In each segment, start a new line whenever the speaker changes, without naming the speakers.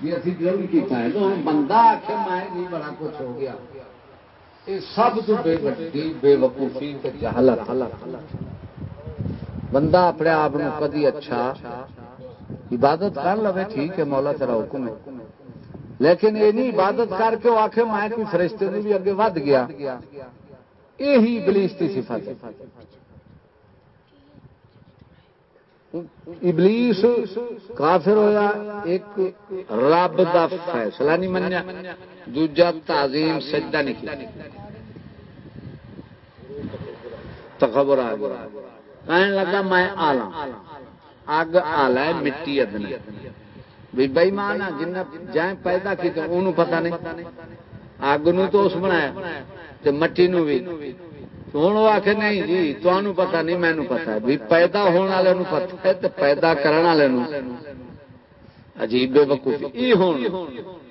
بھی ابھی ظلم کیتا ہے تو بندہ آخر میں جی بڑا کچھ ہو گیا۔ یہ سب تو بے وقتی بے وقوفی جہالت۔ بندہ اپنے آپ کدی اچھا عبادت کر لو ٹھیک ہے، مولا تیرا حکم ہے۔ لیکن یہ نہیں عبادت کر کے وہ آخ میں کوئی فرشتے نے بھی اگے ود گیا۔ یہی بلیس کی صفت ابلیس کافر ہویا، ایک رب دا فیصلہ نہیں منیا، دوجا تعظیم سجدہ نہیں کیا۔ تخبر آ گیا۔ کہنے لگا، میں آلہ اگ آلہ ہے، مٹی ادنا بھی بئی مان جن جائیں پیدا کی تو انہوں پتہ نہیں۔ اگ نو تو اس بنایا، تے مٹی نو بھی۔ ہوں وہ آخ نہیں جی تمہوں پتا نہیں مینو پتا بھی پیدا ہونے والے پتا ہے تو پیدا کرنے والے عجیب بے وقوفی یہ ہوں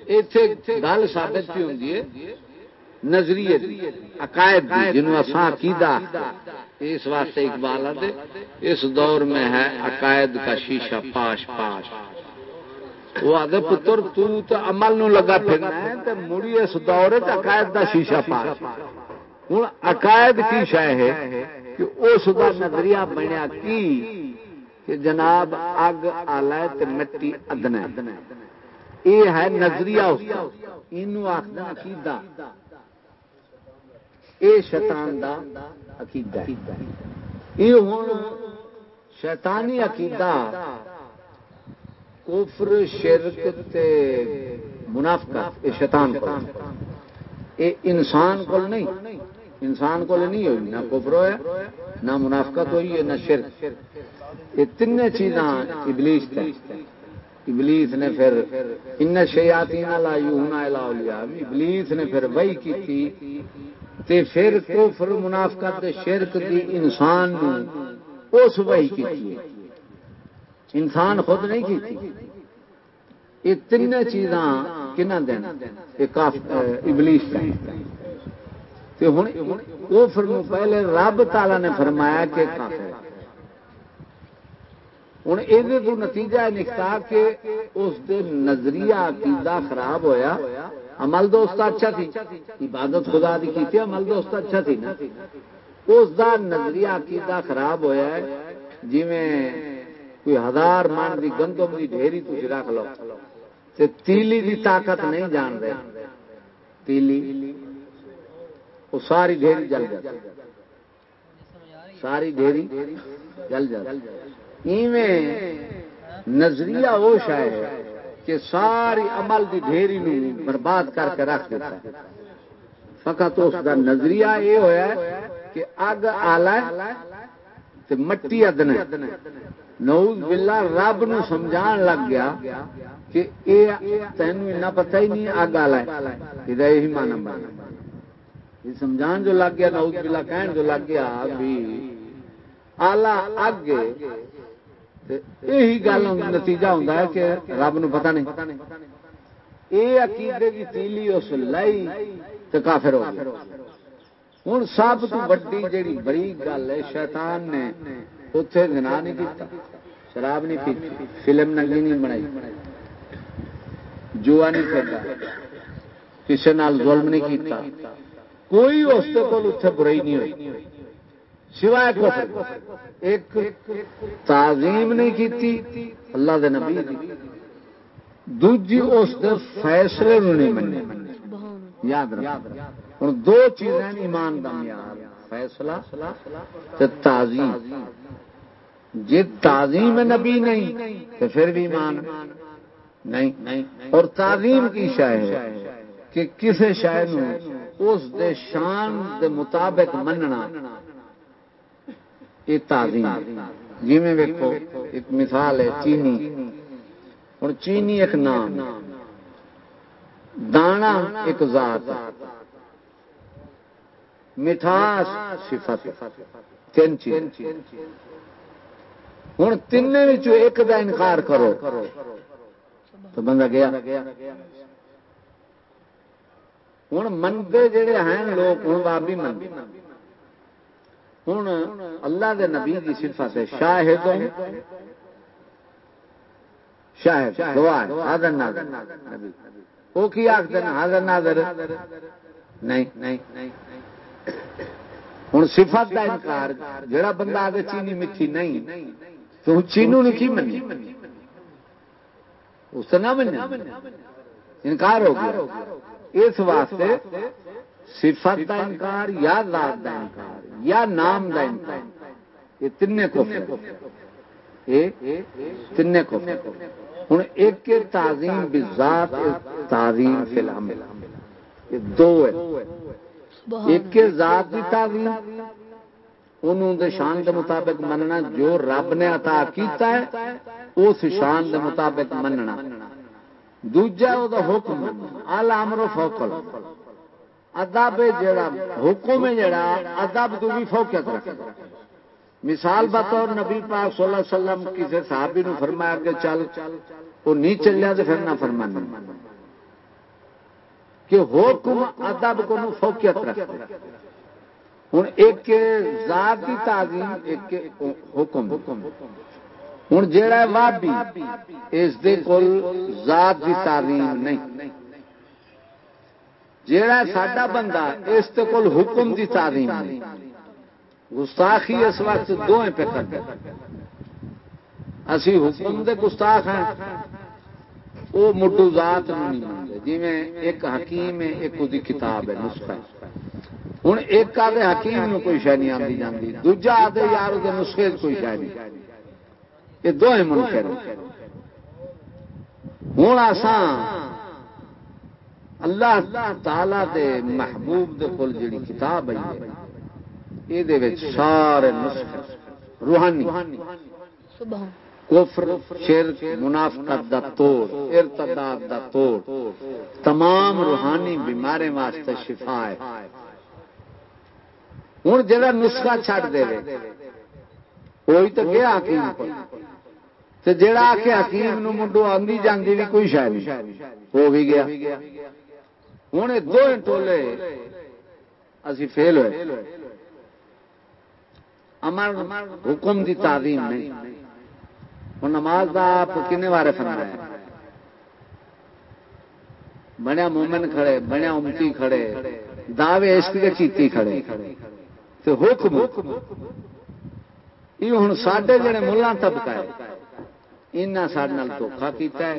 اتنے گل ثابت کی ہوں نظریے عقائد جنہوں اصا عقیدہ اس واسطے اقبال آتے اس دور میں ہے عقائد کا شیشہ پاش پاش وہ آدھے پتر تو عمل نو لگا پھرنا ہے تو مڑی اس دور عقائد کا شیشہ پاش ہوں عقائد کی شہ ہے کہ اس کا نظریہ بنیا کی کہ جناب اگ آلہ مٹی ادنا یہ ہے نظریہ اس کا یہ عقیدہ۔ یہ شیطان دا عقیدہ۔ یہ ہوں شیطانی عقیدہ۔ کفر، شرک تے منافقت یہ شیطان کو یہ انسان کو نہیں۔ انسان کو نہیں ہوئی، نہ کفر ہوا نہ منافقت ہوئی ہے نہ شرک۔ یہ تین چیزاں ابلیس تھے۔ ابلیس نے پھر ان شیاتی لا یونا ابلیس نے پھر وہی کی تھی تے پھر کفر، منافقت تے شرک دی انسان نے اس وہی کی تھی انسان خود نہیں کی تھی یہ تین چیزاں کنہ دین ابلیس کا وہ پہلے رب تالا نے فرمایا کہ ہوں یہ نتیجہ نکتا کہ اس دے نظریہ عقیدہ خراب ہویا۔ عمل دوست اچھا تھی۔ عبادت خدا دی کی تھی، عمل دوست اچھا تھی نا۔ اس دا نظریہ عقیدہ خراب ہویا ہے۔ جی میں کوئی ہزار من دی گندم دی ڈھیری تھی رکھ لو۔ تیلی دی طاقت نہیں جان رہے۔ تیلی۔ وہ ساری ڈھیری جل جاتی ساری ڈھیری جل جاتی نظریہ وہ شاید کہ ساری عمل دی ڈھیری برباد کر کے رکھ دیتا ہے۔ فقط اس کا نظریہ یہ ہوا ہے کہ اگ آلہ تے مٹی ادنا نوز باللہ رب نو سمجھان لگ گیا کہ اے تینوں پتہ ہی نہیں اگ آلہ ہے۔ یہ مانا بنا سمجھان جو لگ گیا نعوذ باللہ کہن جو لگ گیا بھی آلہ اگ یہی گل نتیجہ ہوتا ہے کہ رب نو پتہ نہیں۔ یہ عقیدے کی تیلی اس لائی تو کافر ہو گیا ہوں سب تو وڈی جیڑی بڑی گل ہے، شیطان نے اتنے گنا نہیں کیتا، شراب نہیں پی، فلم نگی نہیں بنائی، جوا نہیں کھیلا کسی نال ظلم نہیں کیتا۔ کوئی اس اتنے برائی نہیں ہوئی۔ سوائے ایک تعظیم نہیں کی اللہ دے نبی دی۔ دوجی اس دے فیصلے نہیں مننے۔ یاد رکھ ہوں دو چیزیں ایمان دا معیار، فیصلہ تے تعظیم۔ جی تعظیم نبی نہیں تو پھر بھی ایمان نہیں۔ اور تعظیم کی شاید ہے کہ کسی شاید اس دے شان دے مطابق مننا۔ یہ تعظیم۔ جی میں ویکو ایک مثال ہے چینی۔ ہوں چینی ایک نام۔ دانا ایک ذات۔ مٹھاس صفت۔ تین چیز۔ ہوں تین ایک دا انکار کرو۔ تو بندہ گیا۔ ہوں منگے جڑے ہیں لوگ ہوں بابی منگے ہوں اللہ دے نبی کی صفت ہے شاہد شاہد گواہ حاضر ناظر وہ کی آخر حاضر ناظر نہیں ہوں صفت کا انکار جڑا بندہ آگے چینی میٹھی نہیں تو چینو نے کی منی اس سے نہ من انکار ہو گیا اس واسطے صفت کا انکار یا ذات کا انکار یا نام کا انکار؟ یہ تین کو تین کو ہوں ایک تعظیم بذات تعظیم فی العمل۔ یہ دو ہے۔ ایک ذات کی تعظیم، انہوں دے شان دے مطابق مننا جو رب نے عطا کیتا ہے، اس شان دے مطابق مننا۔ دوجا وہ حکم، آل امر فوکل۔ ادب جڑا حکم ہے جڑا ادب تو بھی فوکیت رکھتا مثال بطور نبی پاک صلی اللہ علیہ وسلم کسی صحابی نو فرمایا کہ چل وہ نہیں چلیا تو پھر نہ فرمانا۔ کہ حکم ادب کو فوکیت رکھتا ہوں ایک ذات کی تعظیم، ایک حکم حکم۔ ہوں جہا وابی، اس دے کول ذات کی تعظیم نہیں۔ جہا ساڈا بندہ، اس دے کول حکم کی تعظیم نہیں۔ گستاخی اس وقت دو پہ کر اسی حکم دے گستاخ ہیں۔ وہ مٹو ذات نہیں مانتے جی ایک حکیم ہے، ایک وہ کتاب ہے، نسخہ ہوں ایک آدھے حکیم نو کوئی شہ نہیں آتی جاتی دوجا آدھے یار وہ نسخے کوئی شہ نہیں۔ یہ دو منکر ہوں آسان۔ اللہ تعالی دے محبوب دے کول جڑی کتاب ہے یہ سارے نسخے روحانی۔ کفر شرک منافقت دا توڑ ارتداد دا توڑ تمام روحانی بیماری واسطے شفا ہے۔ ہوں جا نسخہ چھڈ دے وہی تو گیا حکیم تو جڑا آ کے حکیم نو منڈو آدھی جاندی بھی کوئی شاید نہیں ہو بھی گیا ہوں دو ٹولے اسی فیل ہوئے امر حکم دی تعظیم نہیں ہوں نماز کا آپ کن بارے فرمایا بنیا مومن کھڑے بنیا امتی کھڑے دعوے عشق کے چیتی کھڑے تو حکم یہ ہوں سڈے جڑے ملا طبقہ ہے ان سڈے دھوکھا کیتا ہے،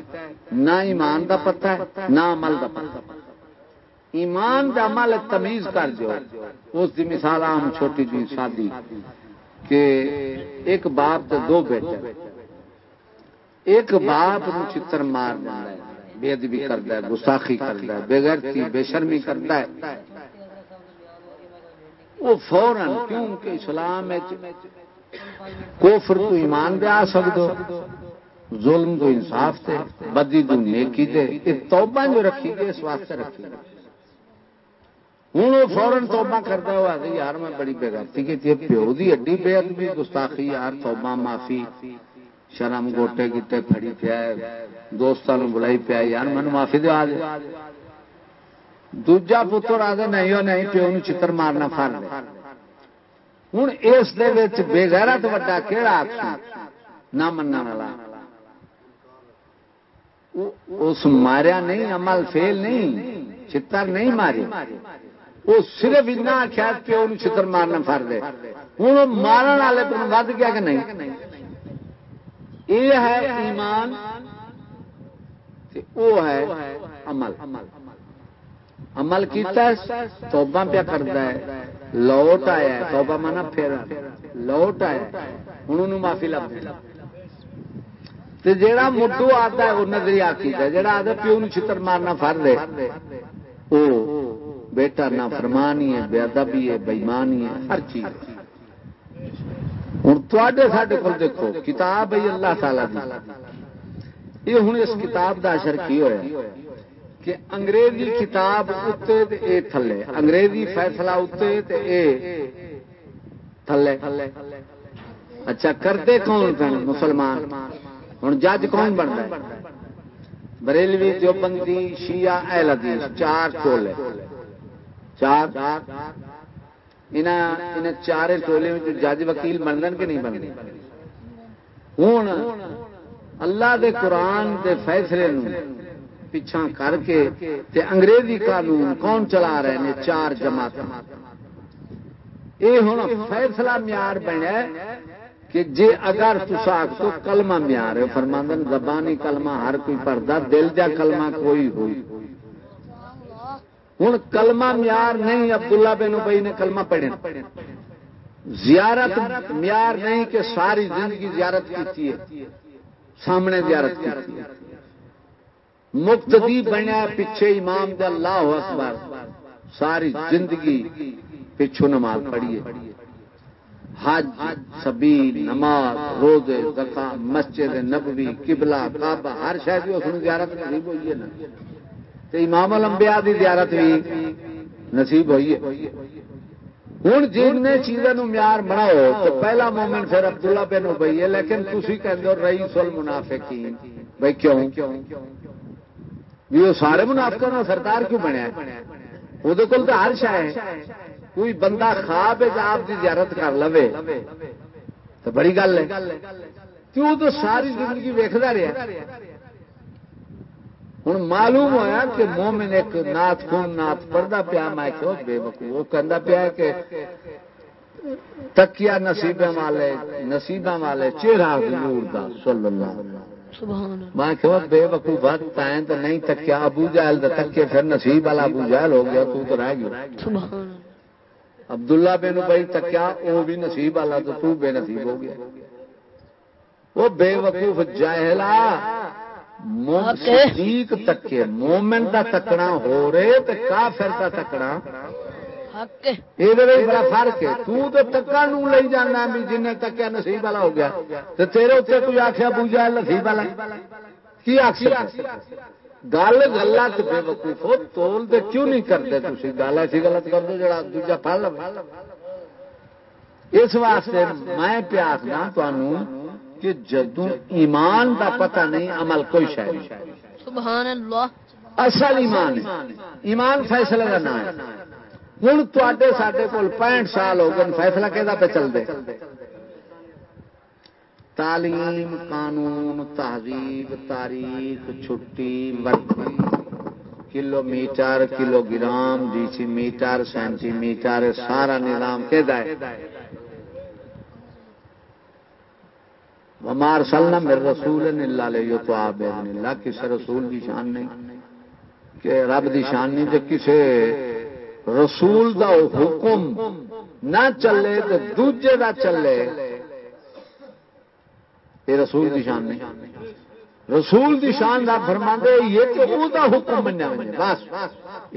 نہ ایمان دا پتا ہے، نہ عمل دا پتا ایمان دا عمل تمیز کر جو۔ اس دی مثال عام چھوٹی جی شادی کہ ایک باپ تو دو بیٹے۔ ایک باپ نو چتر مار ہے، بے ادبی کرتا ہے، گستاخی کرتا ہے بےغیرتی بے شرمی کرتا ہے۔ وہ فوراً کیونکہ اسلام کوفر تو ایمان دے آ سکدو۔ ظلم تو انصاف تے بدی تو نیکی تے یہ توبہ جو رکھی گئی، اس واسطے رکھی ہوں وہ فورن توبہ کرتا ہوا کہ یار میں بڑی بےغیرتی کی تھی پیو دی اڈی بے ادبی گستاخی، یار توبہ معافی، شرم گوٹے گیٹے پھڑی پیا دوستوں بلائی پیا، یار من معافی دیا دے دوجا پتر آدھے نہیں ہو، نہیں پیو نو چتر مارنا فر ہوں اس بےغیرت وا کہڑا نہ مننا والا۔ اس ماریا نہیں، عمل فیل نہیں، چتر نہیں ماری۔ وہ صرف اتنا آخیا پیو چتر مارنا فر دے ہوں مارن والے تم ود گیا کہ نہیں؟ یہ ہے ایمان وہ ہے عمل۔ عمل کیتا ہے، توبہ پیا کرتا ہے۔ لوٹ آیا توبہ مانا پھر۔ لوٹ آیا ہوں معافی لگ جا مٹو آتا ہے وہ نظری آتی ہے جہاں آتا پیو نو چھتر مارنا فر دے وہ بیٹا نہ فرمانی ہے، بے ادبی ہے بےمانی ہے، ہر چیز ہوں تے کو دیکھو، کتاب ہے اللہ تعالی دی۔ یہ ہوں اس کتاب دا اثر کی ہوا کہ انگریزی کتاب اتنے اے تھلے۔ انگریزی فیصلہ اتنے اے تھلے۔ اچھا کرتے کون پہ مسلمان؟ ہوں جج کون بنتا ہے؟ بریلوی جو بندی شیعہ، اہل حدیث، چار ٹولے چار؟ چار ٹولے میں جج وکیل بن کہ نہیں بنتے ہوں اللہ دے قرآن دے فیصلے نو پچھا کر کے تے انگریزی قانون کون چلا رہے ہیں چار جماعت یہ ہوں فیصلہ معیار بنیا کہ جے اگر تسا تو کلمہ معیار ہے فرماندن زبانی کلمہ ہر کوئی پڑھتا دل جا کلمہ کوئی ہوئی۔ ہوں کلمہ معیار نہیں، عبداللہ بن ابئی نے کلمہ پڑھے زیارت معیار نہیں کہ ساری زندگی زیارت کی سامنے زیارت کی مقتدی بنیا پیچھے امام دے اللہ اکبر، ساری زندگی پچھو نماز پڑھیے حج سبی نماز، روزے زکا مسجد نبوی، قبلہ، کعبہ، ہر شاید اس زیارت نصیب ہوئی ہے نا۔ تو امام الانبیاء دی زیارت بھی نصیب ہوئی ہے۔ ہوں جن نے چیزوں معیار بناؤ تو پہلا مومنٹ پھر عبداللہ بن ابئی ہے، لیکن تھی کہتے ہو رئیس المنافقین۔ بھائی کیوں؟ بھی وہ سارے منافق سرکار کیوں بنیا وہ ہر شا ہے۔ کوئی بندہ خواب آپ کی زیارت کر لو تو بڑی گل ہے۔ کیوں تو ساری زندگی ویکتا رہا ہوں معلوم ہوا کہ مومن ایک نات خون نات پڑھتا پیا میں کیوں بے بکو وہ کہہ پیا کہ تکیا نصیبے والے نصیبہ والے چہرہ نور دا صلی اللہ میں کہ بے وقوف تائیں تو نہیں تکیا ابو جہل تکے پھر نصیب والا ابو جہل ہو گیا تو تو رہ گیا۔ عبداللہ بن بھائی تکیا وہ بھی نصیب والا تو تو بے نصیب ہو گیا۔ وہ بے وقوف جاہلا صدیق تکے مومن دا تکنا ہو رہے تو کافر دا تکنا۔ یہ بڑا فرق ہے تو تکا نو لے جانا بھی جن تکیا نصیب والا ہو گیا۔ تو تیرے اتنے کوئی آخیا پوجا نصیب والا؟ کی آخ گل گلا بے وقوف تول دے کیوں نہیں کرتے تھی گل ایسی غلط کر دو جا دوجا پڑھ لو۔ اس واسطے میں پیاسنا تمہوں کہ جدو ایمان دا پتہ نہیں عمل کوئی شاید
سبحان اللہ۔
اصل ایمان ایمان فیصلے کا نام ہے۔ ہوں تے سڈے کول پینٹ سال ہو گئے فیصلہ کہ پہ چلتے تعلیم، قانون، تہذیب، تاریخ، چھٹی ورتی kilometre kilogram decimetre centimetre سارا نظام کہ ہمار سلنا میرے رسول اللہ لے تو آپ اللہ کسی رسول کی شان نہیں، کہ رب دی شان نہیں کہ کسی رسول دا حکم نہ چلے تو دوجے دا چلے یہ رسول دی شان نہیں۔ رسول دی شان دا فرما دے یہ کہ وہ دا حکم بنیا بس۔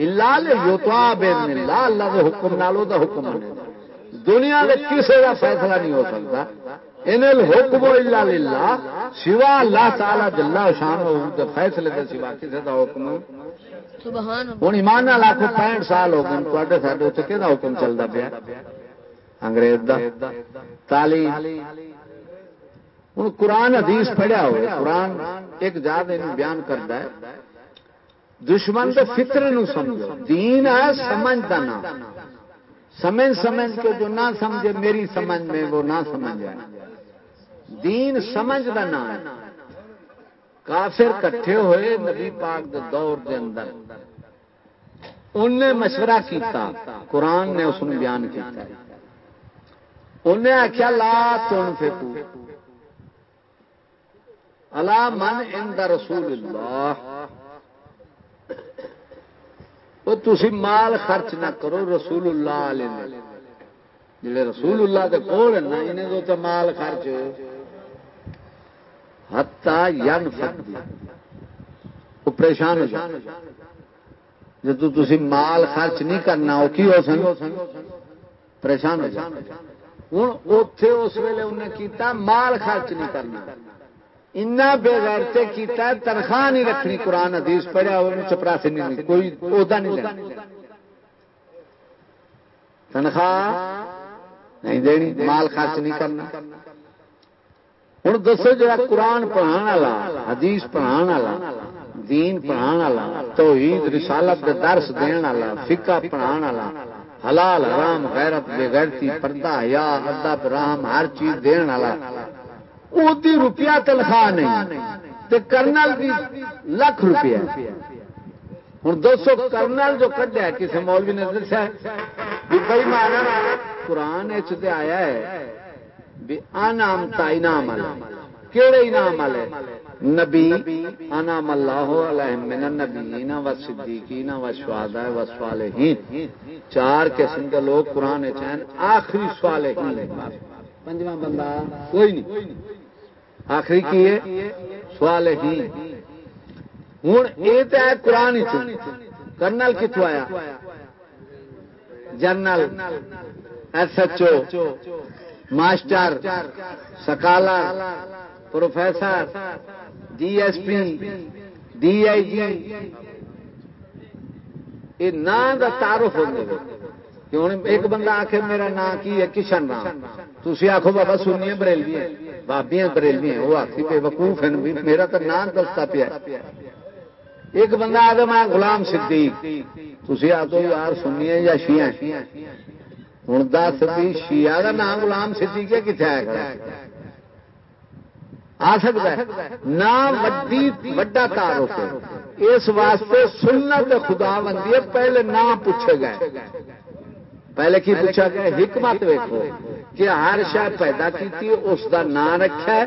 اللہ لے یو تو اللہ اللہ دے حکم نالو دا حکم بنے دنیا میں کسی کا فیصلہ نہیں ہو سکتا۔ ان الحکم الا للہ سوا اللہ تعالی جلا شان ہو فیصلے دے سوا کسی دا حکم۔ ہوں ایمان لاکھ پینٹ سال ہو گئے تے سارے اتنے کہ حکم چلتا پیا؟ انگریز دا۔ تعلیم۔ ہوں قرآن حدیث پڑھیا ہوئے، قرآن ایک جات بیان کرتا ہے۔ دشمن کے فطر نو سمجھو۔ دین ہے، سمجھ کا نام۔ سمجھ سمجھ کے جو نہ سمجھے، میری سمجھ میں وہ نہ سمجھ جائے دین سمجھ کا نام ہے۔ کافر کٹھے ہوئے نبی پاک دے دور دے اندر۔ انہیں مشورہ کیتا، قرآن نے اس بیان کیتا۔ انہیں آخیا لا تن فکو اللہ من ان رسول اللہ۔ وہ تھی مال خرچ نہ کرو رسول اللہ جڑے رسول اللہ کے کول نا، انہیں تو مال خرچ۔ ہتا ین وہ پریشان ہو جائے جب تھی مال خرچ نہیں کرنا، وہ کی ہو سن؟ پریشان ہو جائے ہوں اتے اس ویلے انہیں کیتا مال خرچ نہیں کرنا۔ اینا بے غیرتے کیتا ہے، تنخواہ نہیں رکھنی، قرآن حدیث پڑھیا وہ چپراسی نہیں کوئی عہدہ نہیں لینا۔ تنخواہ نہیں دینی، مال خرچ نہیں کرنا۔ ہوں دسو جا قرآن پڑھا والا، حدیث پڑھا والا، دین پڑھا والا، توحید، رسالت دے درس دین والا، فقہ پڑھا والا، حلال، حرام، غیرت، بے غیرتی، پردہ یا ادب، رحم، ہر چیز دین والا۔ وہ روپیہ تنخواہ نہیں تے کرنل کی لاکھ روپیہ۔ ہوں دوستو کرنل جو کڈیا کسی مولوی نے دسیا بھائی مارا قرآن آیا ہے بھی انعام تا انعام کہڑے انعام والے نبی انعام اللہ علیہ من النبیین و صدیقین و شہداء و صالحین۔ چار قسم کے لوگ قرآن چین آخری صالحین۔ پنجواں بندہ کوئی نہیں۔ آخری کی ہے؟ جی۔ ہوں، یہ تو ہے قرآن کرنل کتوں آیا؟ General, S H O, master, scholar, professor, D S P, D I G. یہ نام کا تعارف ہو ہوں ایک بندہ آخ میرا نام کی ہے؟ کشن رام تھی آخو بابا سنیے بریلوی بابیاں بریلوی ہیں وہ آخری بے وقوف ہیں میرا تو نام دستا پیا ایک بندہ آدم ہے غلام صدیق۔ تھی آخو یار سنیے یا شیعہ ہوں دس بھی شیعہ کا نام غلام صدیق ہے کتنے آئے آ سکتا ہے۔ نہ وڈی، وڈا تعارف اس واسطے سنت خدا بندی ہے، پہلے نام پوچھے گئے۔ پہلے کی پوچھا گیا حکمت ویکو کہ ہر شاید پیدا کی اس کا نام رکھا ہے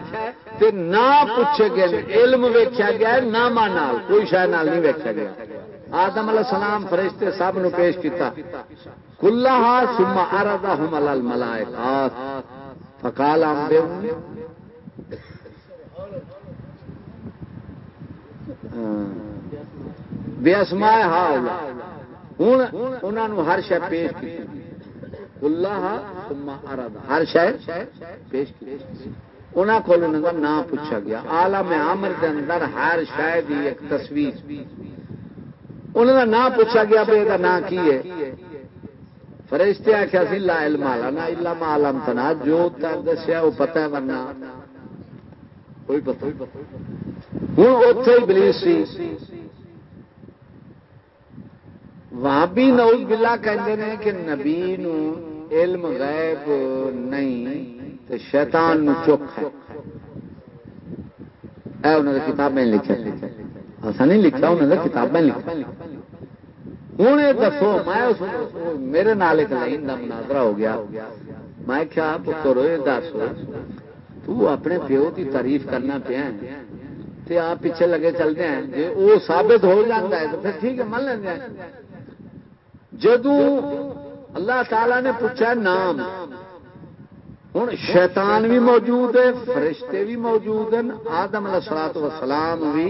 تے نہ پوچھے گئے علم ویکیا گیا نام کوئی شاید نال نہیں ویکیا گیا۔ آدم علیہ السلام فرشتے سب نو پیش کیتا۔ کلا سما اردا ہم الملائکات۔ فقال ام بے اسماء ہا ہوں انہوں ہر شہ پیش کی۔ ہر شہ پیش کی۔ انہوں کو نام پوچھا گیا۔ آلہ میں کے اندر ہر شاید ہی ایک تصویر۔ انہوں کا نام پوچھا گیا بھائی یہ نام کی ہے۔ فرشتے آخیا سی، لا علم آلا علم عالم تنا۔ جو تر دسیا وہ پتہ ہے ورنہ کوئی پتہ۔ ہوں اتے ہی بلیس سی۔ وہاں بھی نوز بلا کہتے ہیں کہ نبی نو علم غیب نہیں تو شیطان نو چوک ہے۔ اے انہوں نے کتابیں لکھا ایسا نہیں لکھا انہوں نے کتابیں لکھا ہوں یہ دسو، میں میرے نال ایک لائن کا مناظرہ ہو گیا۔ میں کیا پتر یہ دس۔ تو اپنے پیو کی تعریف کرنا پیا تے آپ پیچھے لگے چلتے ہیں۔ جی وہ ثابت ہو جاتا ہے، تو پھر ٹھیک ہے، من لینا جدو اللہ تعالی نے پوچھا نام ہوں شیطان بھی موجود ہے، فرشتے بھی موجود ہیں، آدم السلاط وسلام بھی۔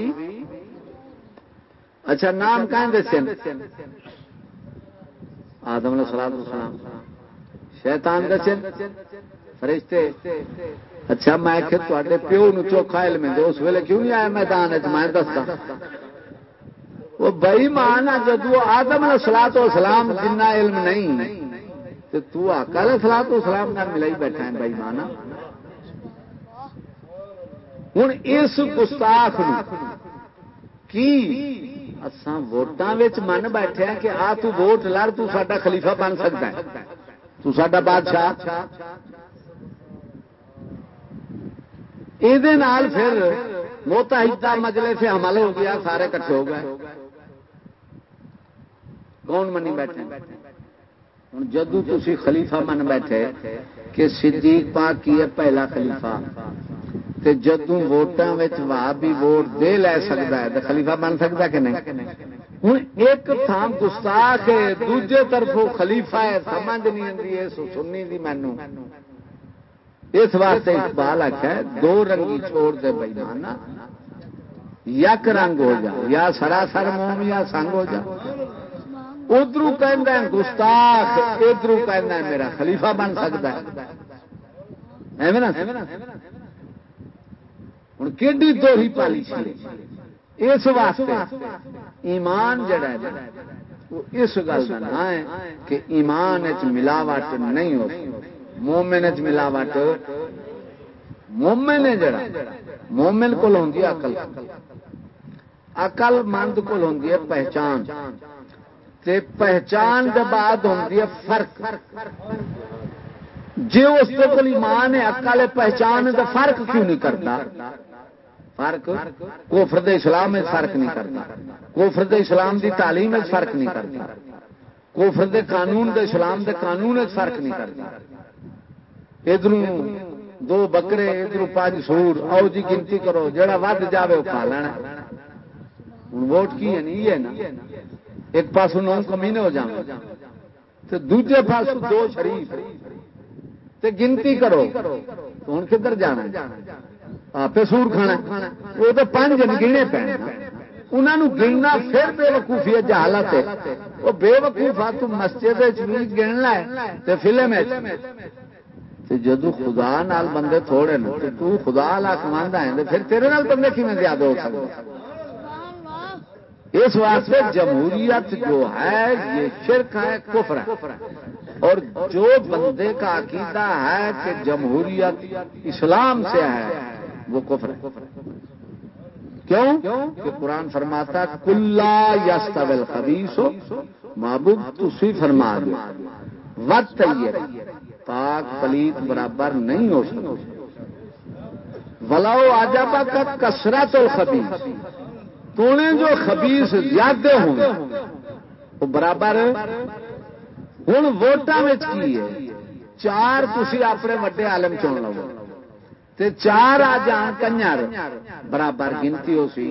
اچھا نام کہیں دسے آدم السلاط وسلام شیطان دسے فرشتے۔ اچھا میں تے پیو نو چوکھا علم ہے اس ویلے کیوں نہیں آیا میدان میں دستا وہ بئی مان جدو آدم سلا تو سلام جنا علم نہیں، تو تو آکل سلا تو سلام نہ ملائی بیٹھا ہے بئی مان ہوں اس گستاخ کی اسان ووٹان من بیٹھے ہیں کہ آ تو ووٹ لڑ، تو ساڈا خلیفہ بن سکتا ہے۔ تو ساڈا بادشاہ۔ یہ پھر موتا ہیتا مجلے سے حمل ہو گیا، سارے کٹھے ہو گئے۔ کون منی بیٹھے ہوں جدو تھی خلیفہ من بیٹھے، کہ صدیق پاک کی ہے پہلا خلیفہ، تے جدو ووٹاں واہ بھی ووٹ دے لے سکتا ہے تو خلیفہ بن سکتا کہ نہیں؟ ہوں ایک تھام گستاخ ہے، دوجے طرف خلیفہ ہے، سمجھ نہیں آتی ہے سننی دی مینو اس واسطے اقبال آخر دو رنگی چھوڑ دے بھائی یک رنگ ہو جا، یا سراسر موم یا سنگ ہو جا۔ ادھر کہ گستاخ ادھر کہ میرا خلیفہ بن سکتا ہے۔ ہوں کہ دوہی پالی اس واسطے ایمان جڑا ہے وہ اس گل کا نام ہے کہ ایمان ملاوٹ نہیں ہو مومن چ ملاوٹ مومن ہے جڑا۔ مومن کو ہوندی عقل۔ عقل مند کو ہوندی ہے پہچان۔ تے پہچان دے بعد ہوندی ہے فرق۔ جی اس کو ایمان ہے اکالے پہچان تو فرق کیوں نہیں کرتا؟ فرق؟ کوفر دے اسلام میں فرق نہیں کرتا۔ کوفر دے اسلام دی تعلیم میں فرق نہیں کرتا۔ کوفر دے قانون دے اسلام دے قانون میں فرق نہیں کرتا۔ ادھر دو بکرے، ادھر پانچ سور، آؤ جی گنتی کرو جڑا ود جائے وہ کھا لینا۔ ووٹ کی ہے؟ نہیں ہے نا۔ ایک پاس نو کمینے ہو جانا دوجے پاس دو شریف۔ تے گنتی کرو ہوں کدھر جانا آپ سور کھانا وہ تو پانچ گنے پے انہوں گننا پھر بے وقوفی جہالت وہ بے وقوف آ مسجد گن لے فلم جدو خدا نال بندے تھوڑے نا تو خدا لا کما ہے پھر تیرے نال بندے کی زیادہ ہو سکتے اس واسطے جمہوریت جو ہے، یہ شرک ہے، کفر ہے۔ اور جو بندے کا عقیدہ ہے کہ جمہوریت اسلام سے ہے، وہ کفر ہے۔ کیوں؟ کہ قرآن فرماتا کلا یس طبل خبیس ہو محبوب تھی فرما دو۔ وقت پاک پلیت برابر نہیں ہو سکتا۔ ولاؤ آجابا کا کسرت الخبیس تو نے جو خبیس زیادہ ہوں، وہ برابر ہوں ووٹان کی ہے؟ چار تھی اپنے وڈے عالم چن لو۔ تے چار آ جان کنجر، برابر گنتی ہو سی۔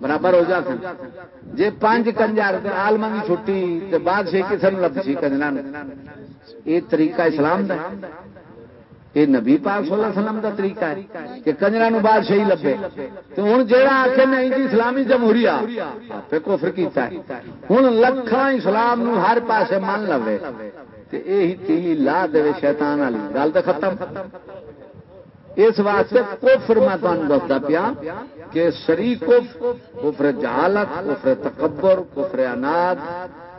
برابر ہو جاتے جی پانچ کنجر آلما کی چھٹی بعد بادشاہ کسی نے لب سی کنجر یہ طریقہ اسلام کا یہ نبی پاک صلی اللہ علیہ وسلم کا طریقہ ہے کہ کنجرا نو بادشاہی لبے۔ تو ہوں جہاں آخ نہیں جی اسلامی جمہوری آپ کفر کیتا ہے۔ ہوں لکھان اسلام نو ہر پاسے من لو یہی تیلی لا دے شیطان والی گل تو ختم۔ اس واسطے کوفر میں تمہیں دستا پیا کہ شری کفر جہالت، کفر تکبر، کفر اناد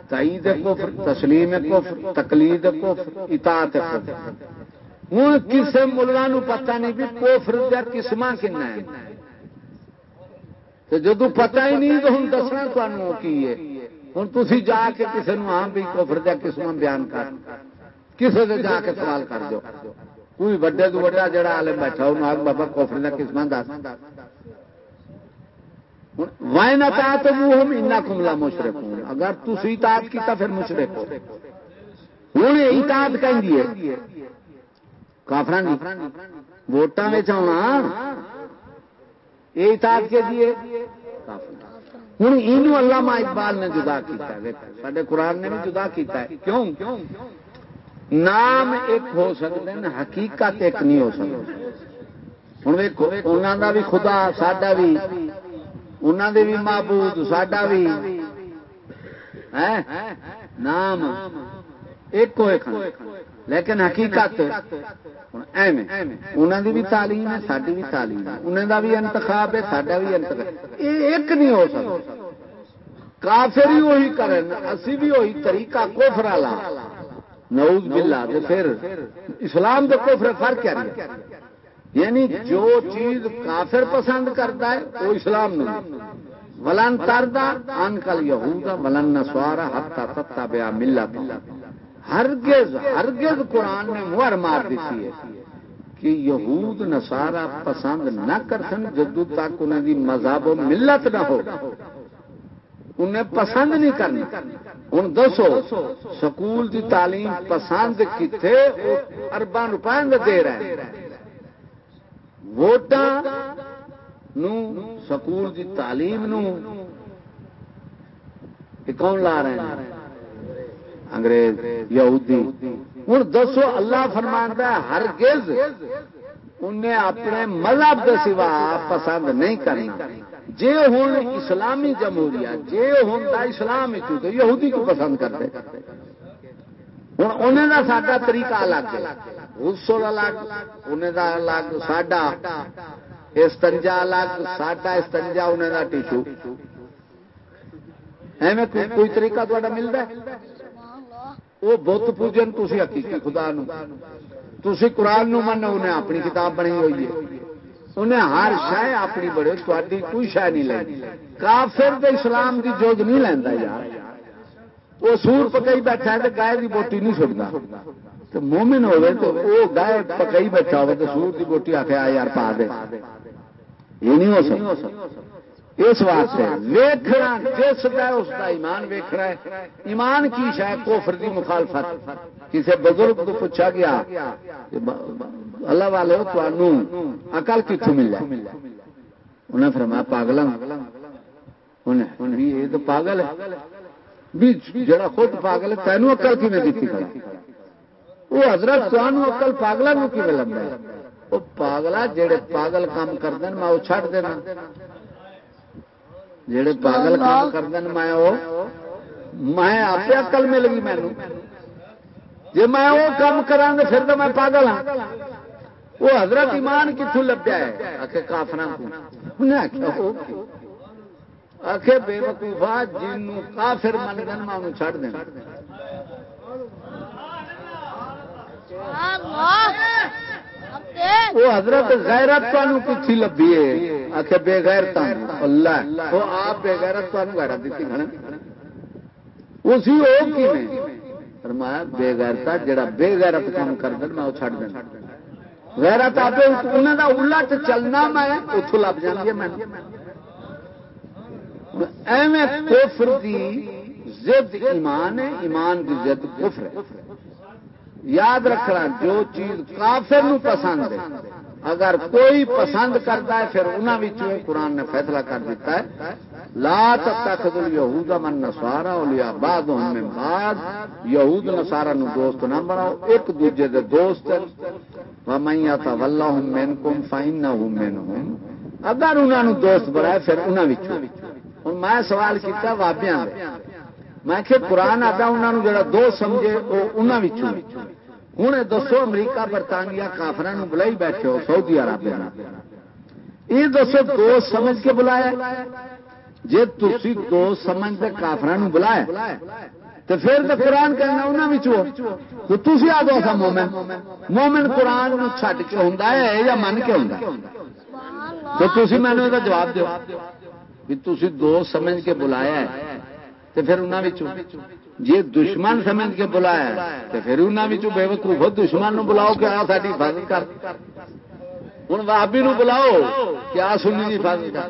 تعید کفر، تسلیم کفر، تقلید کفر، اطاعت کفر۔ ہوں کسی ملا پتا نہیں بھی کوفر دیا قسم کن جدو پتا ہی نہیں تو ہوں دسنا تمہوں کی ہے۔ ہوں تھی جا کے کسی نے ہاں بھی کوفر دیا قسم بیان کر۔ کسی سے جا کے سوال کر دو کوئی وڈے تو وڈا جڑا عالم بیٹھا انہوں آگ بابا کوفر دیا قسم دس۔ وائن تا تو وہ ہم اینا کملا مشرق ہوں۔ اگر تھی اطاعت کیتا پھر مشرق ہو۔ ہوں اطاعت کہیں کافر ووٹان میں آنا یہ اتاد کے دیے ہوں یہ علامہ اقبال نے جدا کیتا ہے۔ سڈے قرآن نے بھی جدا کیتا ہے۔ کیوں؟ نام ایک ہو سکتے ہیں، حقیقت ایک نہیں ہو سکتا ہوں ویکو انہوں کا بھی خدا، ساڈا بھی۔ انہوں دے بھی معبود، ساڈا بھی۔ نام ایک کو لیکن حقیقت انہوں دی بھی تعلیم ہے ساری بھی تعلیم ہے۔ انہوں کا بھی انتخاب ہے، ساڈا بھی انتخاب یہ ایک نہیں ہو سکتا۔ کافر ہی وہی کرن، اسی بھی وہی طریقہ کوفر والا۔ نعوذ باللہ تو پھر اسلام تو کوفر فرق کیا ہے؟ یعنی جو چیز کافر پسند کرتا ہے، وہ اسلام نہیں۔ ولن تردا ان کل یہودا، ولن نسوارا ہتا تتا بیا ملا ہرگز ہرگز قرآن نے مہر مار دیتی ہے کہ یہود نسارا پسند نہ کر سن جدو تک انہیں دی مذہب و ملت نہ ہو۔ انہیں پسند نہیں کرنا۔ ہوں دسو، سکول دی تعلیم پسند کتنے اربا روپئے دے رہے ووٹاں سکول دی تعلیم نو۔ کون لا رہے ہیں؟ انگریز، یہودی۔ ہوں دسو اللہ فرمانتا ہے ہر گز انہیں اپنے مذہب کے سوا پسند نہیں کرنا۔ جی ہوں اسلامی جمہوریہ جی ہوں اسلام تو یہودی کو پسند کرتے۔ ہوں انہیں کا ساڈا طریقہ الگ رسول الگ، انہیں کا الگ ساڈا۔ استنجا الگ، ساڈا استنجا انہیں کا ٹیشو ایویں کوئی طریقہ تا ملتا ہے؟ وہ بت پوجن تھی حقیقی خدا تھی قرآن نو من انہیں اپنی کتاب بنی ہوئی ہے۔ انہیں ہر شہ اپنی بڑے تاری کوئی شہ نہیں لینی۔ کافر دے اسلام دی جوگ نہیں لینا یار۔ وہ سور پکئی بیٹھا ہے تو گائے کی بوٹی نہیں سٹتا تو مومن ہوئے تو وہ گائے پکئی بیٹھا ہوئے تو سور کی بوٹی آخر آ یار پا دے۔ یہ نہیں ہو سکتا۔ اس واسطے ویخنا جس کا اس کا ایمان ویخنا ہے ایمان کی شاید کوفر دی مخالفت۔ کسی بزرگ کو پوچھا گیا اللہ والے اکل کتوں مل جائے انہیں فرمایا پاگل یہ تو پاگل ہے۔ جڑا خود پاگل ہے تینوں اکل کی دیتی وہ حضرت تمہوں اکل پاگلوں کی لگتا ہے؟ وہ پاگلا جڑے پاگل کام کرتے ہیں میں وہ چڑھ دینا۔ جڑے پاگل کام کرتے ہیں میں وہ میں آپ اکل مل گئی مینو جی میں وہ کام کرا تو پھر تو میں پاگل ہاں۔ وہ حضرت ایمان کتوں لبیا ہے؟ آخر کافر آخر بے وقوفا جن کافر من گن میں انہوں چڑھ دینا وہ حضرت غیرت کتھی لبھی ہے؟ آخر بے غیرت اللہ وہ آپ بے غیرت تمہیں غیرت دیتی کھڑے اسی وہ کی فرمایا، بے غیرتا جڑا بے غیرت کام کر دیں میں وہ چھڑ دینا۔ غیرت آپ انہوں کا الٹ چلنا میں اتوں لب جانا میں۔ ایویں کفر دی زد ایمان ہے، ایمان کی زد کفر ہے۔ یاد رکھنا، جو چیز کافر نو پسند ہے، اگر کوئی پسند کرتا ہے، پھر انہوں قرآن نے فیصلہ کر دیتا ہے، لا تتخذ اليهود من نصارى اولیاء بعضهم من بعض یہود نصارا نو دوست نہ بناؤ، ایک دوجے دے دوست ومن يتولهم منكم فانه منهم۔ اگر انہاں نو دوست بنائے، پھر انہاں وچوں۔ ہن میں سوال کیتا، وابیاں دے۔ میں کہ قرآن آتا، انہاں نو جڑا دوست سمجھے او انہاں وچوں۔ ہوں دسو امریکہ، برطانیہ کافر بلائی بیٹھے ہو، سعودی عرب یہ دسو دوست سمجھ کے بلایا جی تھی دوست سمجھ کے کافر بلایا تو پھر تو قرآن کرنا انہوں تو تھی آ دو سا مومن مومن قرآن چھڈ کے ہوں یا من کے ہوں تو تھی مینو یہ جواب دو بھی تھی دوست سمجھ کے بلایا ہے تو پھر انہوں جی دشمن سمجھ کے بلایا تو پھر انہوں بے وقوف دشمن بلاؤ کہ آ ساری حفاظت کر۔ ہوں بابی نو بلاؤ کہ آ سنی کی حفاظت کر۔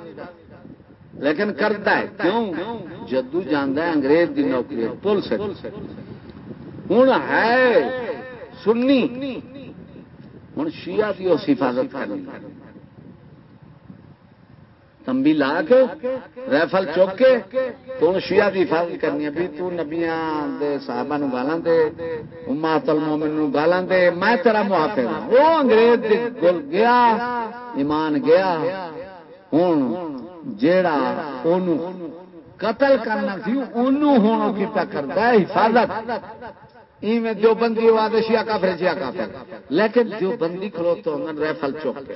لیکن کرتا ہے، کیوں؟ جدو جانا ہے انگریز کی نوکری پولیس ہوں ہے سنی۔ ہوں شیعہ کی اس حفاظت کرنی۔ تمبی لا کے ریفل چوک کے تو شیعہ کی حفاظت کرنی ہے۔ بھی تو نبیاں دے صحابہ نو گالاں دے امت المومن نو گالاں دے۔ میں تیرا محافظ ہوں وہ انگریز دے گل گیا، ایمان گیا۔ ہوں جیڑا اونوں قتل کرنا سی، اونوں ہونوں کی پہ کرتا ہے، حفاظت۔ ایویں جو بندی ہوا دے شیعہ کافر شیعہ کافر۔ لیکن جو بندی کھلوتے ہوں ریفل چوک کے۔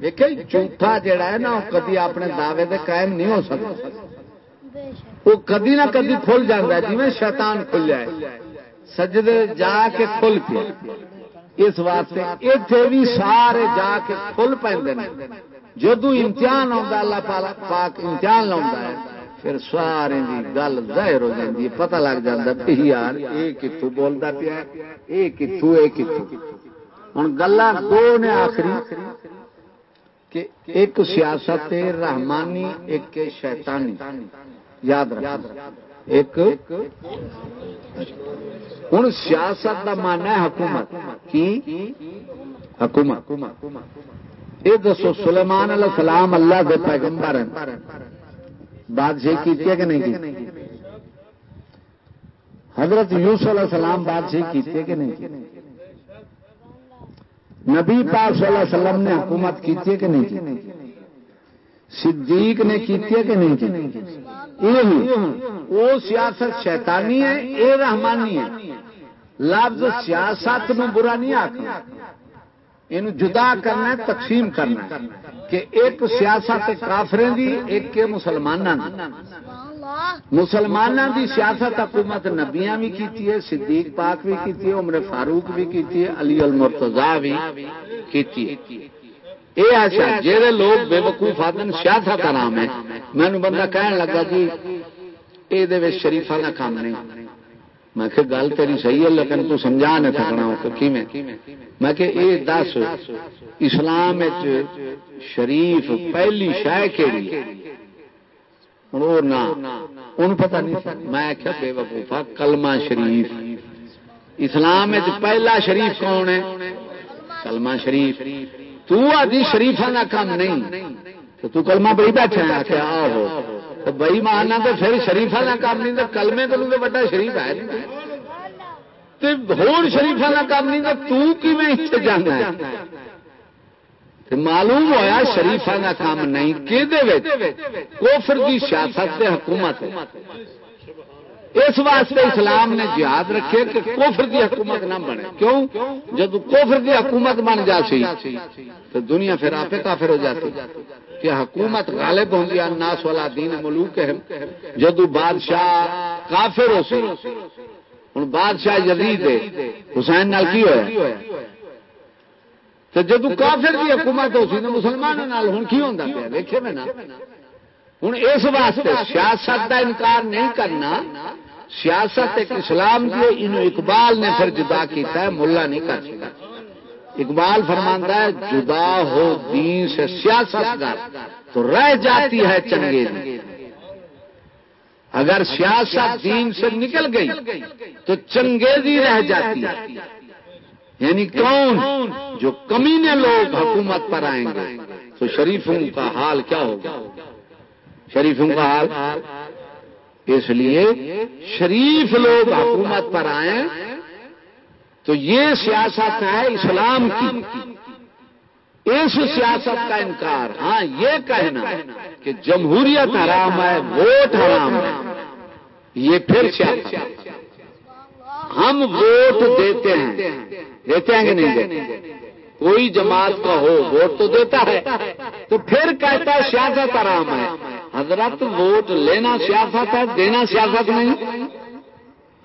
جھوٹا جڑا ہے نا، وہ کدی اپنے دعوے دے قائم نہیں ہو سکتا۔ وہ کدی نہ کدی کھل جاتا جی شیطان کھل جائے سجدے جا کے کھل پیا۔ اس واسطے اتنے بھی سارے جا کے کھل پہ جدو امتحان آتا اللہ پاک امتحان لا ہے، پھر سارے کی گل ظاہر ہو جاتی ہے، پتہ لگ جاتا یار یہ کتوں بولتا پیا یہ کتوں یہ کتوں ہوں گلا دو نے آخری۔ کہ ایک سیاست رحمانی، ایک شیطانی، یاد رکھ ایک ہوں سیاست کا ماننا ہے حکومت۔ کی؟ حکومت۔ یہ دسو، سلیمان علیہ السلام اللہ کے پیغمبر ہیں۔ بادشاہ کی کہ نہیں کی حضرت یوسف علیہ السلام بادشاہ کی کہ نہیں نبی پاک صلی اللہ علیہ وسلم نے حکومت کی کہ نہیں کی؟ صدیق نے کی کہ نہیں کی؟ وہ سیاست شیطانی ہے یہ رحمانی ہے۔ لفظ سیاست نو برا نہیں آخر یہ جدا کرنا ہے، تقسیم کرنا ہے کہ ایک سیاست کافریں دی، ایک مسلمانوں مسلمانوں دی سیاست حکومت نبیاں بھی کیتی ہے، صدیق پاک بھی کیتی ہے، عمر فاروق بھی کیتی ہے، علی المرتضا بھی کیتی ہے۔ اے ایسا جہے لوگ بے وقوف آدن سیاست کا نام ہے۔ میں بندہ کہن لگا جی یہ شریفا کا کام نہیں۔ میں کہ گل تیری صحیح ہے، لیکن تو سمجھا نہیں تھکنا ہو کہ میں کہ اے دس، اسلام شریف پہلی شہ کہڑی ان پتا نہیں میں کیا بے وقوفا کلمہ شریف۔ اسلام پہلا شریف کون ہے؟ کلمہ شریف۔ تو آدھی شریفا کا کام نہیں۔ تو تو کلمہ بڑی بیٹھا ہے کہ آہو۔ تو بئی ماننا تو پھر شریفا کا کام نہیں، تو کلمے تو بڑا شریف ہے۔ ہوں شریفا کا کام نہیں، تو کی جانا ہے؟ معلوم ہوا شریفا کا کام نہیں کہ کوفر کی سیاست حکومت اس واسطے اسلام نے جہاد رکھے کہ کوفر کی حکومت نہ بنے۔ کیوں؟ جب کوفر کی حکومت بن جاتی تو دنیا پھر آپ کافر ہو جاتی۔ کہ حکومت غالب ہوں گی ناس والا دین ملوک ہے۔ جدو بادشاہ کافر ہو سی ہوں بادشاہ یزید حسین نال کی ہوا تو جدو کافر کی حکومت ہو سی تو مسلمانوں ہوں کی ہوتا پیا؟ دیکھے میں نا۔ ہوں اس واسطے سیاست کا انکار نہیں کرنا۔ سیاست ایک اسلام کی انہوں اقبال نے پھر جدا کیتا ہے ملا نہیں کر سکتا اقبال فرماندہ ہے جدا ہو دین سے سیاست تو رہ جاتی ہے چنگیز۔ اگر سیاست دین سے نکل گئی تو چنگیزی رہ جاتی ہے۔ یعنی کون جو کمینے لوگ حکومت پر آئیں گے؟ تو شریفوں کا حال کیا ہوگا؟ شریفوں کا حال؟ اس لیے شریف لوگ حکومت پر آئیں تو یہ سیاست ہے اسلام کی۔ اس سیاست کا انکار ہاں یہ کہنا کہ جمہوریت حرام ہے ووٹ حرام ہے۔ یہ پھر سیاست ہم ووٹ دیتے دیتے ہیں کہ نہیں دیتے کوئی جماعت کا ہو، ووٹ تو دیتا ہے۔ تو پھر کہتا ہے سیاست آرام ہے۔ حضرت ووٹ لینا سیاست ہے، دینا سیاست نہیں۔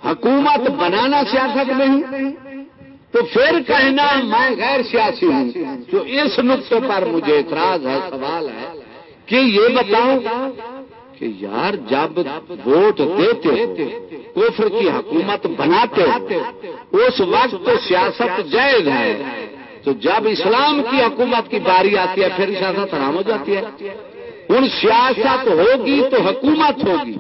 حکومت بنانا سیاست نہیں۔ تو پھر کہنا میں غیر سیاسی ہوں۔ جو اس نقطے پر مجھے اعتراض ہے، سوال ہے کہ یہ بتاؤں کہ یار جب ووٹ دیتے کفر کی حکومت بناتے اس وقت تو سیاست جائز ہے۔ تو جب اسلام کی حکومت کی باری آتی ہے، پھر سیاست حرام ہو جاتی ہے۔ ان سیاست ہوگی تو حکومت ہوگی۔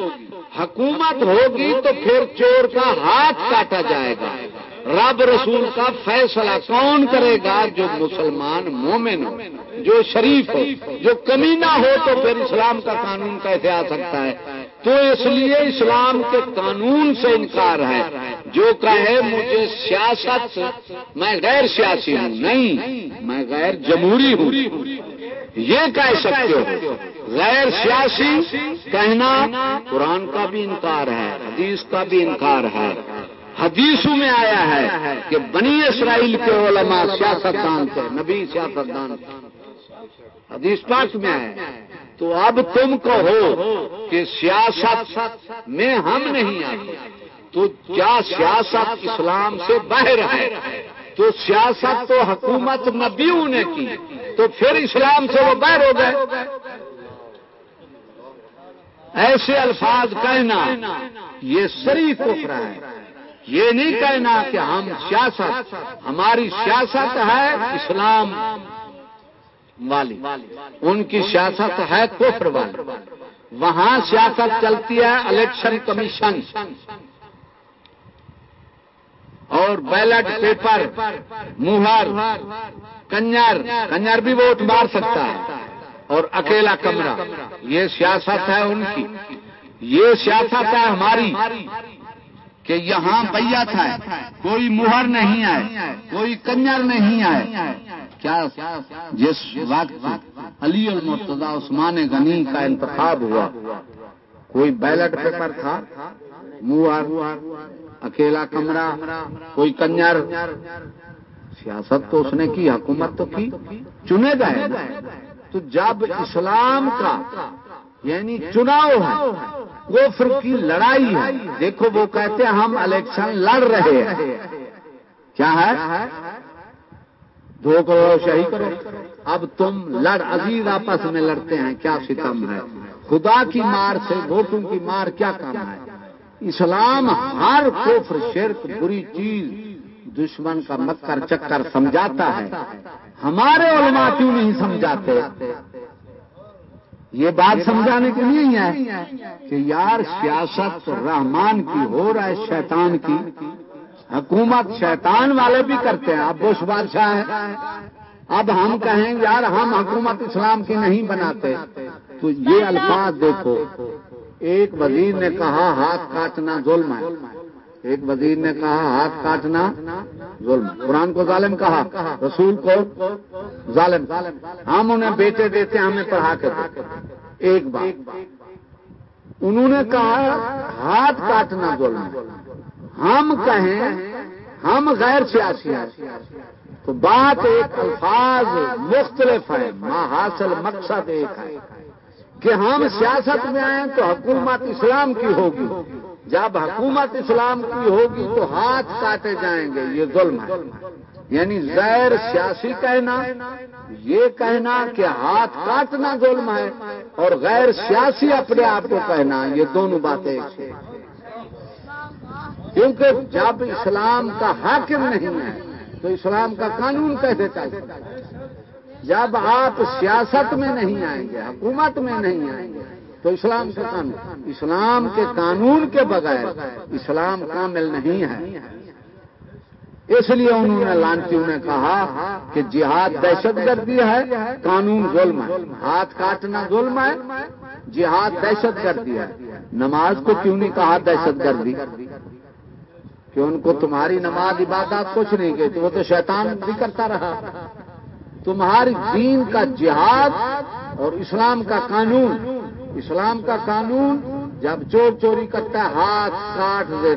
حکومت ہوگی تو پھر چور کا ہاتھ کاٹا جائے گا۔ رب رسول کا فیصلہ کون کرے گا جو مسلمان مومن ہو، جو شریف ہو، جو کمینہ ہو تو پھر اسلام کا قانون کیسے آ سکتا ہے۔ تو اس لیے اسلام کے قانون سے انکار ہے۔ جو کہے، مجھے سیاست، میں غیر سیاسی ہوں۔ نہیں، میں غیر جمہوری ہوں۔ یہ کہہ سکتے ہو۔ غیر سیاسی کہنا قرآن کا بھی انکار ہے، حدیث کا بھی انکار ہے۔ حدیثوں میں آیا ہے کہ بنی اسرائیل کے علماء سیاست دان تھے، نبی سیاست دان حدیث پاک میں آیا تو اب تم کہو کہ سیاست میں ہم نہیں آتے، تو کیا سیاست اسلام سے باہر ہے؟ تو سیاست تو حکومت نبیوں نے کی، تو پھر اسلام سے وہ باہر ہو گئے۔ ایسے الفاظ کہنا، یہ سری کفرا ہے۔ یہ نہیں کہنا کہ ہم سیاست، ہماری سیاست ہے اسلام والی۔ ان کی سیاست ہے کفر والی۔ وہاں سیاست چلتی ہے الیکشن کمیشن۔ اور بیلٹ پیپر، مہر، کنجر کنجر بھی ووٹ مار سکتا ہے۔ اور اکیلا کمرہ، یہ سیاست ہے ان کی۔ یہ سیاست ہے ہماری۔ کہ یہاں بیت ہے کوئی مہر نہیں آئے، کوئی کنجر نہیں آئے۔ کیا جس وقت علی المرتضی عثمان غنی کا انتخاب ہوا، کوئی بیلٹ پیپر تھا، مہر، اکیلا کمرہ، کوئی کنجر سیاست تو اس نے کی، حکومت تو کی۔ چنے گئے۔ تو جب اسلام کا یعنی چناؤ ہے کفر کی لڑائی ہے۔ دیکھو وہ کہتے ہیں ہم الیکشن لڑ رہے ہیں۔ کیا ہے؟ دو کرو شہی کرو۔ اب تم لڑ، عزیز آپس میں لڑتے ہیں۔ کیا ستم ہے؟ خدا کی مار سے ووٹوں کی مار کیا کام ہے؟ اسلام ہر کفر، شرک، بری چیز، دشمن کا مکر چکر سمجھاتا ہے۔ ہمارے علماء کیوں نہیں سمجھاتے؟ یہ بات سمجھانے کے لیے ہی ہے کہ یار سیاست رحمان کی ہو رہا ہے شیطان کی۔ حکومت شیطان والے بھی کرتے ہیں۔ اب بش بادشاہ ہے اب ہم کہیں یار ہم حکومت اسلام کی نہیں بناتے۔ تو یہ الفاظ دیکھو۔ ایک وزیر نے کہا ہاتھ کاٹنا ظلم ہے۔ ایک وزیر نے کہا، ہاتھ کاٹنا ظلم۔ قرآن کو ظالم کہا، رسول کو ظالم۔ ہم انہیں بیٹے دیتے، ہمیں پڑھا کے ایک بات۔ انہوں نے کہا، ہاتھ کاٹنا ظلم۔ ہم کہیں، ہم غیر سیاسی ہیں۔ تو بات ایک الفاظ مختلف ہے حاصل مقصد ایک ہے۔ کہ ہم سیاست میں آئیں تو حکومت اسلام کی ہوگی۔ جب حکومت اسلام کی ہوگی تو ہاتھ کاٹے جائیں گے، یہ ظلم ہے۔ یعنی غیر سیاسی کہنا، یہ کہنا کہ ہاتھ کاٹنا ظلم ہے اور غیر سیاسی اپنے آپ کو کہنا، یہ دونوں باتیں کیونکہ جب اسلام کا حاکم نہیں ہے، تو اسلام کا قانون کیسے چل جب آپ سیاست میں نہیں آئیں گے، حکومت میں نہیں آئیں گے تو اسلام کا قانون۔ اسلام کے قانون کے بغیر اسلام کامل نہیں ہے۔ اس لیے انہوں نے لانچیوں نے کہا کہ جہاد دہشت گردی ہے، قانون ظلم ہے۔ ہاتھ کاٹنا ظلم ہے، جہاد دہشت گردی ہے۔ نماز کو کیوں نہیں کہا دہشت گردی؟ کہ ان کو تمہاری نماز عبادات کچھ نہیں کہ وہ تو شیطان بھی کرتا رہا۔ تمہاری دین کا جہاد اور اسلام کا قانون اسلام کا قانون جب چور چوری کرتا ہے، ہاتھ کاٹ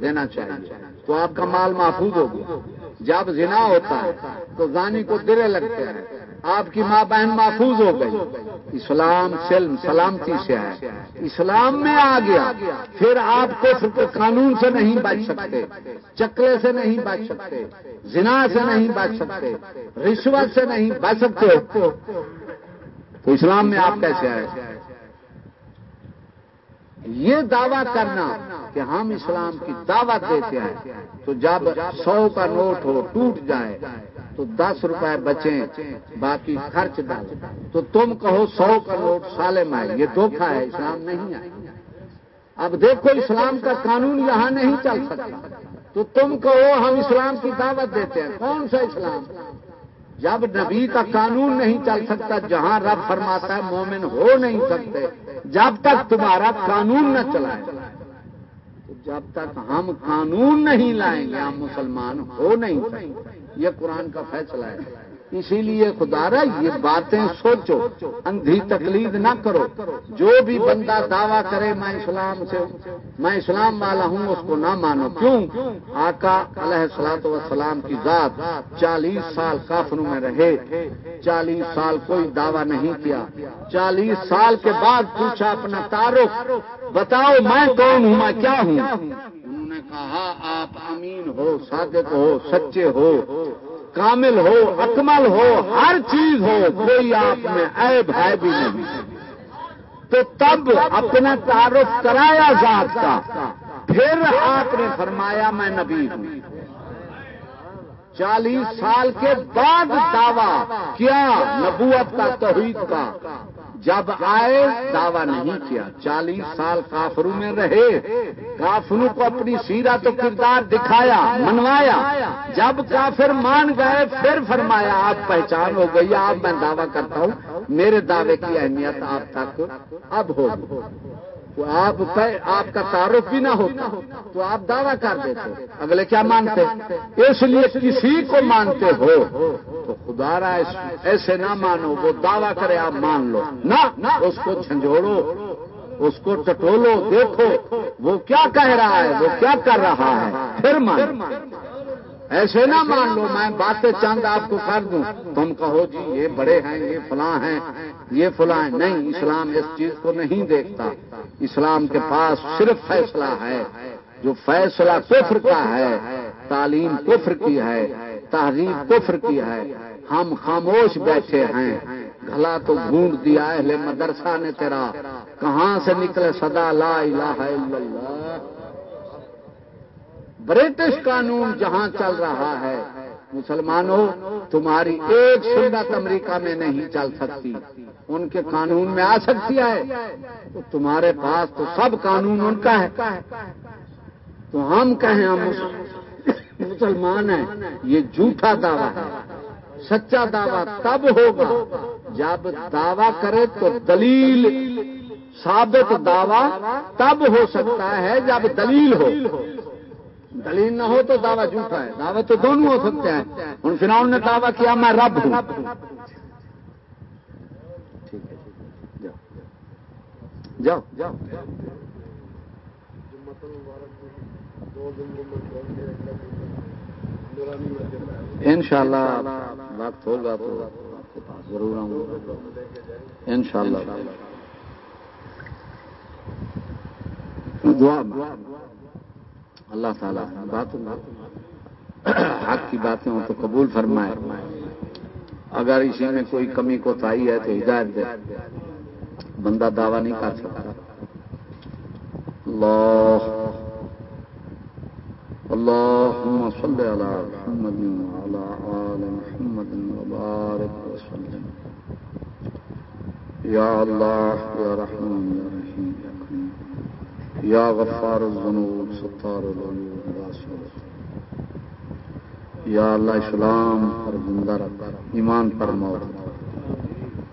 دینا چاہیے۔ تو آپ کا مال محفوظ ہوگا جب زنا ہوتا ہے، تو زانی کو درے لگتے ہیں۔ آپ کی ماں بہن محفوظ ہو گئی۔ اسلام سلم، سلامتی سے ہے۔ اسلام میں آ گیا۔ پھر آپ کو قانون سے نہیں بچ سکتے۔ چکرے سے نہیں بچ سکتے۔ زنا سے نہیں بچ سکتے۔ رشوت سے نہیں بچ سکتے۔ تو اسلام میں آپ کیسے آئے؟ یہ دعویٰ کرنا کہ ہم اسلام کی دعوت دیتے ہیں، تو جب سو کا نوٹ ہو، ٹوٹ جائے، تو دس روپے بچیں، باقی خرچ ڈال۔ تو تم کہو سو کا نوٹ سالم ہے، یہ دھوکھا ہے، اسلام نہیں ہے۔ اب دیکھو، اسلام کا قانون یہاں نہیں چل سکتا۔ تو تم کہو ہم اسلام کی دعوت دیتے ہیں، کون سا اسلام؟ جب نبی کا قانون نہیں چل سکتا، جہاں رب فرماتا ہے مومن ہو نہیں سکتے، جب تک تمہارا قانون نہ چلائے۔ جب تک ہم قانون نہیں لائیں گے، ہم مسلمان ہو نہیں سکتے۔ یہ قرآن کا فیصلہ ہے۔ اسی لیے خدا رہا یہ باتیں سوچو، اندھی تقلید نہ کرو۔ جو بھی بندہ دعویٰ کرے، میں اسلام سے میں اسلام والا ہوں، اس کو نہ مانو۔ کیوں؟ آقا علیہ سلاط وسلام کی ذات چالیس سال کافروں میں رہے۔ چالیس سال کوئی دعویٰ نہیں کیا۔ چالیس سال کے بعد پوچھا اپنا تعارف، بتاؤ میں کون ہوں، میں کیا ہوں؟ انہوں نے کہا، آپ امین ہو، صادق ہو، سچے ہو۔ کامل ہو، اکمل ہو، ہر چیز ہو، کوئی آپ میں عیب ہے بھی نہیں۔ تو تب اپنا تعارف کرایا ذات کا۔ پھر آپ نے فرمایا، میں نبی ہوں۔ چالیس سال کے بعد دعویٰ کیا نبوت کا، توحید کا۔ جب آئے، دعویٰ نہیں کیا۔ چالیس سال کافروں میں رہے۔ کافروں کو اپنی سیرا تو کردار دکھایا، منوایا۔ جب کافر مان گئے، پھر فرمایا، آپ پہچان ہو گئی، آپ میں دعویٰ کرتا ہوں۔ میرے دعوے کی اہمیت آپ تک اب ہو تو آپ آپ کا تعارف بھی نہ ہوتا، تو آپ دعویٰ کر دیتے۔ اگلے کیا مانتے؟ اس لیے کسی کو مانتے ہو، تو خدا را ایسے نہ مانو، وہ دعویٰ کرے آپ مان لو۔ نہ، اس کو جھنجھوڑو، اس کو ٹٹولو، دیکھو، وہ کیا کہہ رہا ہے، وہ کیا کر رہا ہے، پھر مان ایسے نہ مان لو، میں باتیں چاند آپ کو کر دوں۔ تم کہو جی یہ بڑے ہیں، یہ فلاں ہیں۔ یہ فلاں نہیں، اسلام اس چیز کو نہیں دیکھتا۔ اسلام کے پاس صرف فیصلہ ہے۔ جو فیصلہ کفر کا ہے، تعلیم کفر کی ہے، تہذیب کفر کی ہے۔ ہم خاموش بیٹھے ہیں۔ گھلا تو ڈھونڈ دیا اہل مدرسہ نے تیرا۔ کہاں سے نکلے؟ صدا لا الہ الا اللہ۔ برٹش قانون جہاں چل رہا ہے، مسلمانوں، تمہاری ایک سنت امریکہ میں نہیں چل سکتی۔ ان کے قانون میں آ سکتی ہے۔ تو تمہارے پاس تو سب قانون ان کا ہے۔ تو ہم کہیں ہم مسلمان ہیں، یہ جھوٹا دعویٰ ہے۔ سچا دعویٰ تب ہوگا جب دعویٰ کرے تو دلیل، ثابت دعویٰ تب ہو سکتا ہے جب دلیل ہو۔ دلیل نہ ہو تو دعویٰ جھوٹا ہے۔ دعویٰ تو دونوں ہو سکتے ہیں۔ ہوں فرعون نے دعویٰ کیا، میں رب ہوں۔ ٹھیک ہے جاؤ جاؤ۔ ان شاء اللہ وقت ہوگا تو آپ کے پاس ضرور آؤں گا۔ ان شاء اللہ دعا اللہ تعالیٰ بات حق کی باتیں ہوں تو قبول فرمائے۔ اگر اسی میں کوئی کمی کو تائی ہے تو ہدایت دے۔ بندہ دعویٰ نہیں کر سکتا۔ اللہ۔ اللهم صل على محمد وعلى آل محمد وبارك وسلم۔ يا الله يا رحمن يا رحيم يا كريم يا غفار الذنوب، ستار العيوب يا یا اللہ، اسلام پر زندہ رکھ، ایمان پر موت۔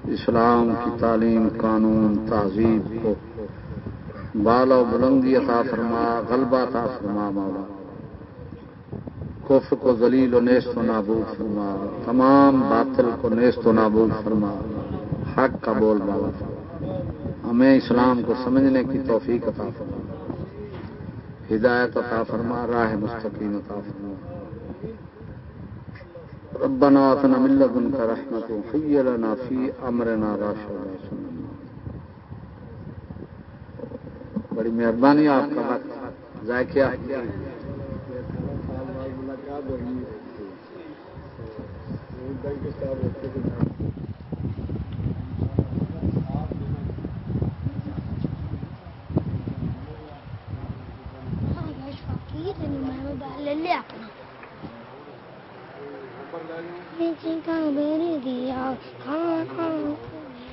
اسلام کی تعلیم، قانون، تہذیب کو بالا و بلندی عطا فرما، غلبہ عطا فرما، مولا۔ کفر کو ذلیل و نیست و نابود فرما، تمام باطل کو نیست و نابود فرما۔ حق کا بول بالا ہمیں اسلام کو سمجھنے کی توفیق عطا فرما۔ ہدایت عطا فرما، راہ مستقیم عطا فرما۔ ربنا آتنا من لدنك رحمة وهيئ لنا في أمرنا رشدا بڑی مہربانی آپ کا وقت ضائع کیا
للياقة في كان بريدي يا